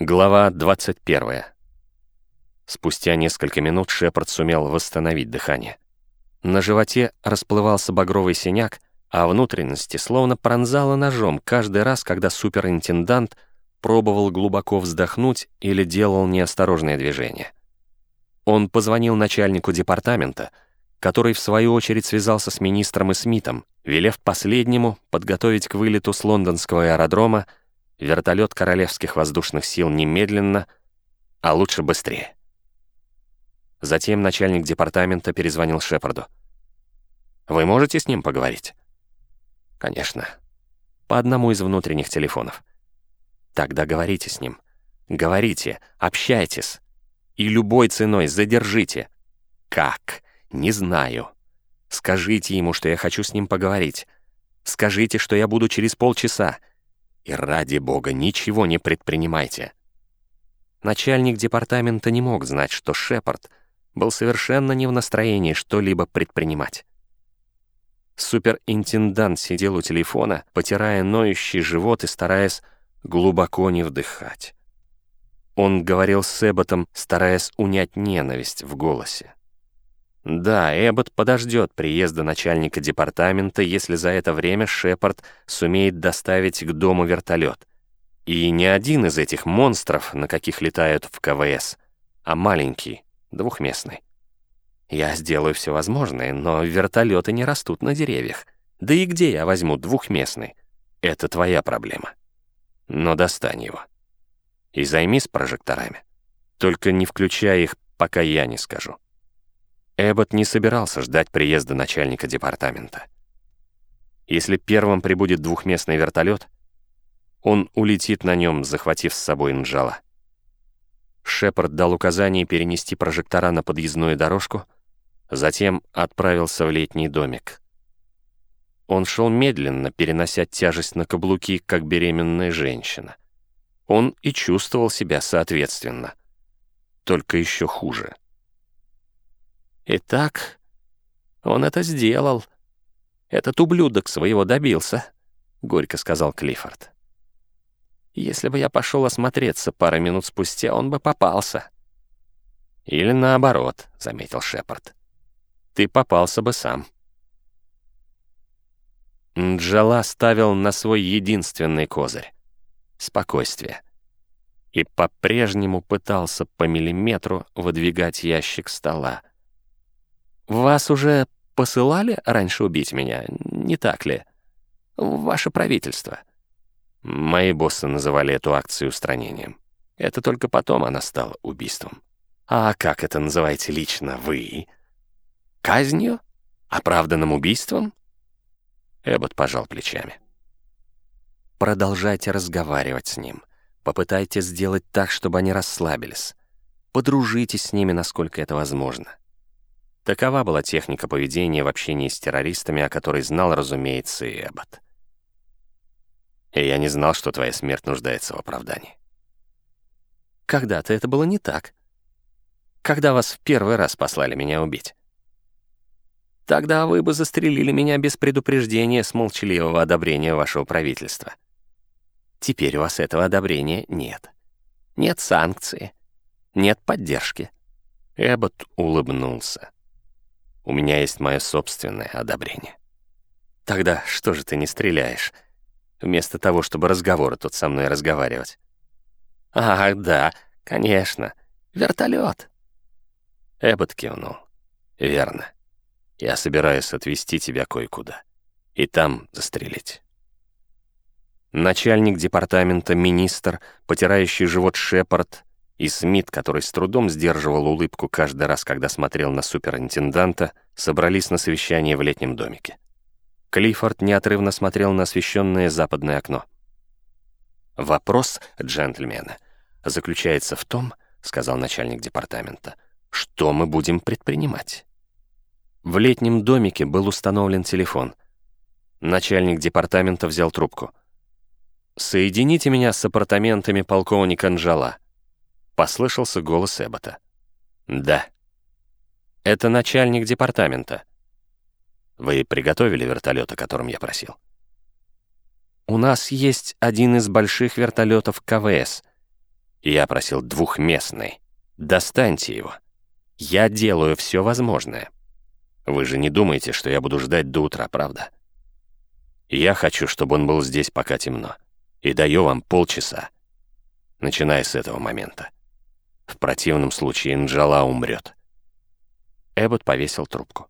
Глава 21. Спустя несколько минут Шепард сумел восстановить дыхание. На животе расплывался багровый синяк, а внутренности словно пронзало ножом каждый раз, когда суперинтендант пробовал глубоко вздохнуть или делал неосторожное движение. Он позвонил начальнику департамента, который в свою очередь связался с министром и Смитом, велев последнему подготовить к вылету с лондонского аэродрома вертолет Королевских воздушных сил немедленно, а лучше быстрее. Затем начальник департамента перезвонил Шепарду. «Вы можете с ним поговорить?» «Конечно. По одному из внутренних телефонов. Тогда говорите с ним. Говорите, общайтесь. И любой ценой задержите. Как? Не знаю. Скажите ему, что я хочу с ним поговорить. Скажите, что я буду через полчаса. И ради бога, ничего не предпринимайте. Начальник департамента не мог знать, что Шепард был совершенно не в настроении что-либо предпринимать. Суперинтендант сидел у телефона, потирая ноющий живот и стараясь глубоко не вдыхать. Он говорил с Эбботом, стараясь унять ненависть в голосе. Да, Эббот подождет приезда начальника департамента, если за это время Шепард сумеет доставить к дому вертолет. И не один из этих монстров, на каких летают в КВС, а маленький, двухместный. Я сделаю все возможное, но вертолеты не растут на деревьях. Да и где я возьму двухместный? Это твоя проблема. Но достань его. И займись прожекторами. Только не включай их, пока я не скажу. Эббот не собирался ждать приезда начальника департамента. Если первым прибудет двухместный вертолет, он улетит на нем, захватив с собой Нджала. Шепард дал указание перенести прожектора на подъездную дорожку, затем отправился в летний домик. Он шел медленно, перенося тяжесть на каблуки, как беременная женщина. Он и чувствовал себя соответственно, только еще хуже. Итак, он это сделал. Этот ублюдок своего добился, — горько сказал Клиффорд. Если бы я пошел осмотреться пару минут спустя, он бы попался. Или наоборот, — заметил Шепард. Ты попался бы сам. Джала ставил на свой единственный козырь — спокойствие. И по-прежнему пытался по миллиметру выдвигать ящик стола. Вас уже посылали раньше убить меня, не так ли? Ваше правительство. Мои боссы называли эту акцию устранением. Это только потом она стала убийством. А как это называете лично вы? Казнью? Оправданным убийством? Эббот пожал плечами. Продолжайте разговаривать с ним. Попытайтесь сделать так, чтобы они расслабились. Подружитесь с ними, насколько это возможно. Такова была техника поведения в общении с террористами, о которой знал, разумеется, и Эббот. И я не знал, что твоя смерть нуждается в оправдании. Когда-то это было не так. Когда вас в первый раз послали меня убить. Тогда вы бы застрелили меня без предупреждения с молчаливого одобрения вашего правительства. Теперь у вас этого одобрения нет. Нет санкции, нет поддержки. Эббот улыбнулся. У меня есть мое собственное одобрение. Тогда что же ты не стреляешь? Вместо того, чтобы разговоры тут со мной разговаривать. Ах, да, конечно. Вертолет. Эббот кивнул. Верно. Я собираюсь отвезти тебя кое-куда. И там застрелить. Начальник департамента, министр, потирающий живот Шепард, и Смит, который с трудом сдерживал улыбку каждый раз, когда смотрел на суперинтенданта, собрались на совещание в летнем домике. Клиффорд неотрывно смотрел на освещенное западное окно. «Вопрос, джентльмены, заключается в том, — сказал начальник департамента, — что мы будем предпринимать?» В летнем домике был установлен телефон. Начальник департамента взял трубку. «Соедините меня с апартаментами полковника Нжала», Послышался голос Эббота. «Да». «Это начальник департамента». «Вы приготовили вертолет, о котором я просил?» «У нас есть один из больших вертолетов КВС. Я просил двухместный. Достаньте его. Я делаю все возможное. Вы же не думаете, что я буду ждать до утра, правда? Я хочу, чтобы он был здесь пока темно. И даю вам полчаса, начиная с этого момента. В противном случае Нджала умрет. Эббот повесил трубку.